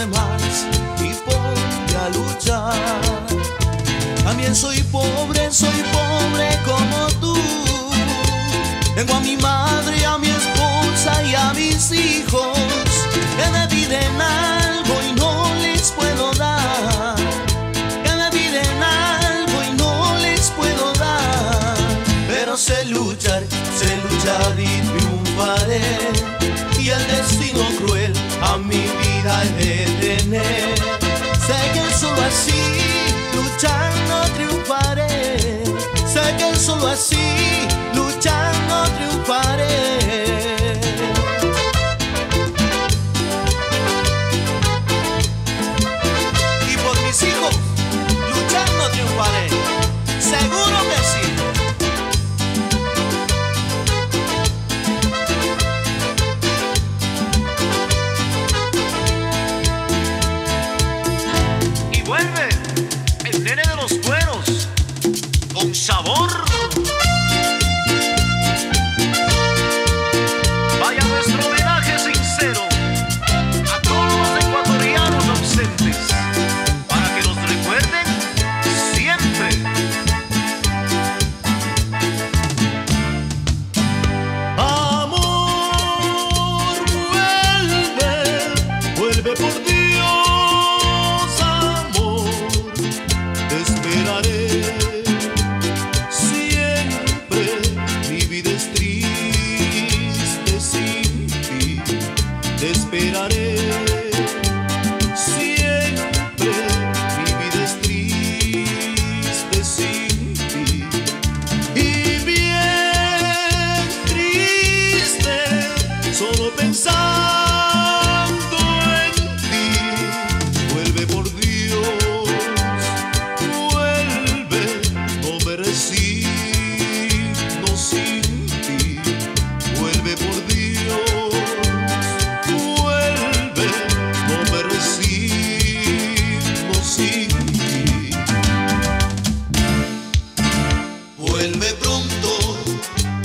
demás y ponte a luchar. También soy pobre, soy pobre como tú. Tengo a mi madre, a mi esposa y a mis hijos que me piden algo y no les puedo dar. Que me piden algo y no les puedo dar. Pero sé luchar, sé luchar y triunfaré. this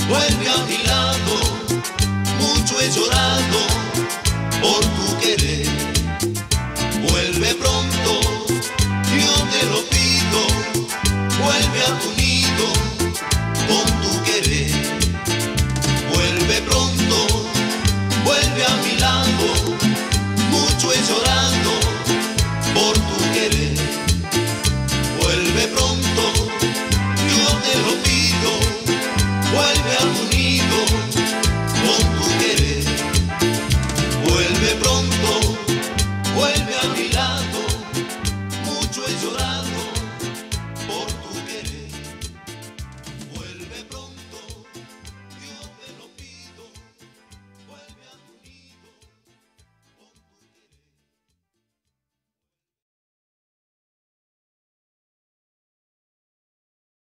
vuelve a vigilar.